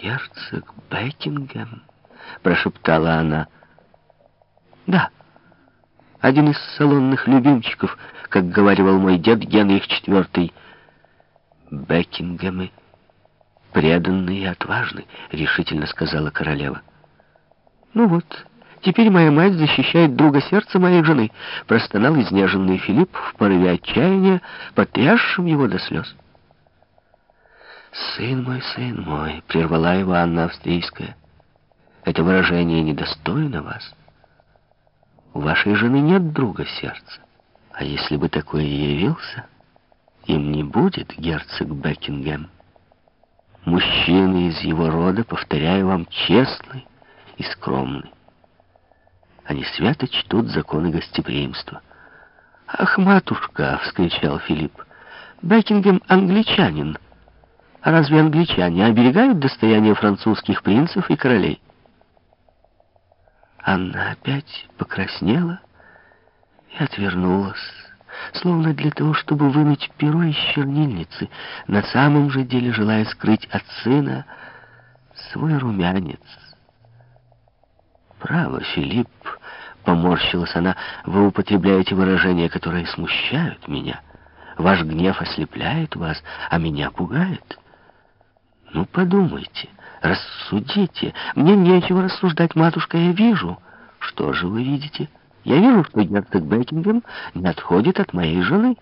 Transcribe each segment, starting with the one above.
«Герцог Бекингем?» — прошептала она. «Да, один из салонных любимчиков, как говаривал мой дед Генрих IV. Бекингемы преданные и отважны», — решительно сказала королева. «Ну вот, теперь моя мать защищает друга сердца моей жены», — простонал изнеженный Филипп в порыве отчаяния, потрясшим его до слез. «Сын мой, сын мой», — прервала его Анна Австрийская, — «это выражение недостойно вас. У вашей жены нет друга сердца. А если бы такое явился, им не будет герцог Бекингем. Мужчины из его рода, повторяю вам, честный и скромный. Они свято чтут законы гостеприимства. «Ах, матушка!» — вскричал Филипп. «Бекингем англичанин. А разве англичане оберегают достояние французских принцев и королей?» Анна опять покраснела и отвернулась, словно для того, чтобы вынуть перо из чернильницы, на самом же деле желая скрыть от сына свой румянец. «Право, Филипп», — поморщилась она, — «вы употребляете выражения, которые смущают меня. Ваш гнев ослепляет вас, а меня пугает. Ну, подумайте». Рассудите. Мне нечего рассуждать, матушка, я вижу. Что же вы видите? Я вижу, что герцог Бекингем не отходит от моей жены.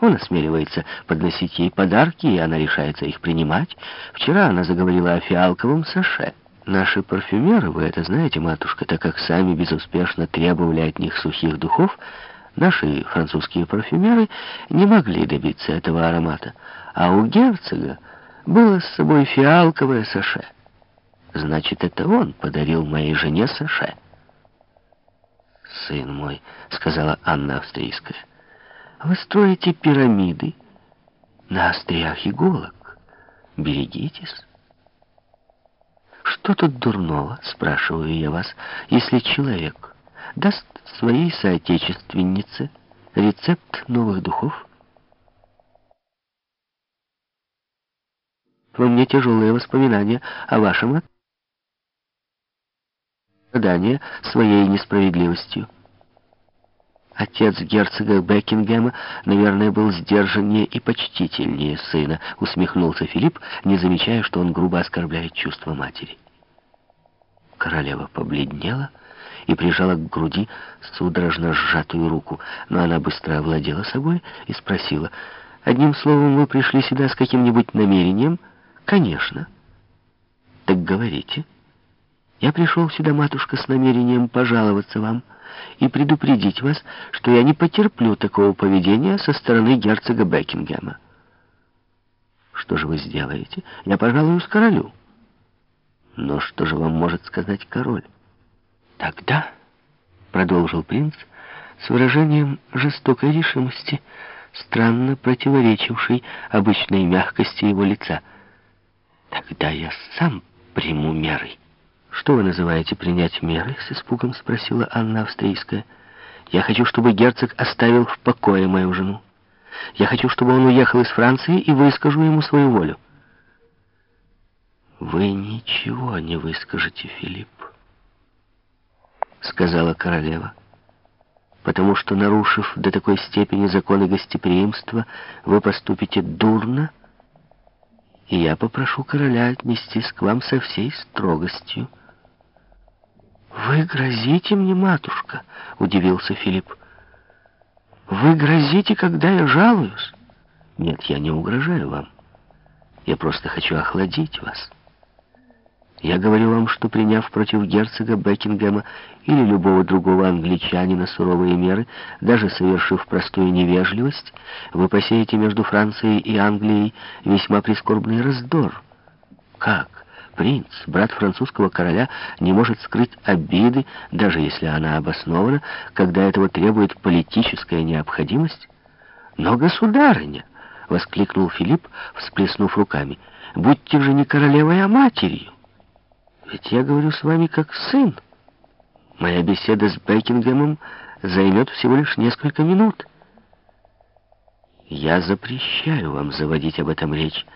Он осмеливается подносить ей подарки, и она решается их принимать. Вчера она заговорила о фиалковом саше. Наши парфюмеры, вы это знаете, матушка, так как сами безуспешно требовали от них сухих духов, наши французские парфюмеры не могли добиться этого аромата. А у герцога было с собой фиалковое саше. Значит, это он подарил моей жене саше. «Сын мой», — сказала Анна Австрийская, — «вы строите пирамиды на остриях иголок. Берегитесь». «Что тут дурного?» — спрашиваю я вас, если человек даст своей соотечественнице рецепт новых духов, во мне тяжелые воспоминания о вашем страдания своей несправедливостью. Отец герцога Бекингема, наверное, был сдержаннее и почтительнее сына, усмехнулся Филипп, не замечая, что он грубо оскорбляет чувства матери. Королева побледнела и прижала к груди судорожно сжатую руку, но она быстро овладела собой и спросила, «Одним словом, вы пришли сюда с каким-нибудь намерением?» «Конечно». «Так говорите». «Я пришел сюда, матушка, с намерением пожаловаться вам и предупредить вас, что я не потерплю такого поведения со стороны герцога Бекингема». «Что же вы сделаете? Я пожалуюсь королю». «Но что же вам может сказать король?» «Тогда», — продолжил принц, с выражением жестокой решимости, странно противоречившей обычной мягкости его лица — Тогда я сам приму меры. Что вы называете принять меры? С испугом спросила Анна Австрийская. Я хочу, чтобы герцог оставил в покое мою жену. Я хочу, чтобы он уехал из Франции и выскажу ему свою волю. Вы ничего не выскажете, Филипп, сказала королева потому что, нарушив до такой степени законы гостеприимства, вы поступите дурно и я попрошу короля отнестись к вам со всей строгостью». «Вы грозите мне, матушка?» — удивился Филипп. «Вы грозите, когда я жалуюсь?» «Нет, я не угрожаю вам. Я просто хочу охладить вас». Я говорю вам, что приняв против герцога Бекингема или любого другого англичанина суровые меры, даже совершив простую невежливость, вы посеете между Францией и Англией весьма прискорбный раздор. Как? Принц, брат французского короля, не может скрыть обиды, даже если она обоснована, когда этого требует политическая необходимость? Но, государыня, — воскликнул Филипп, всплеснув руками, — будьте же не королевой, а матерью. Ведь я говорю с вами как сын. Моя беседа с Бекингемом займет всего лишь несколько минут. Я запрещаю вам заводить об этом речь.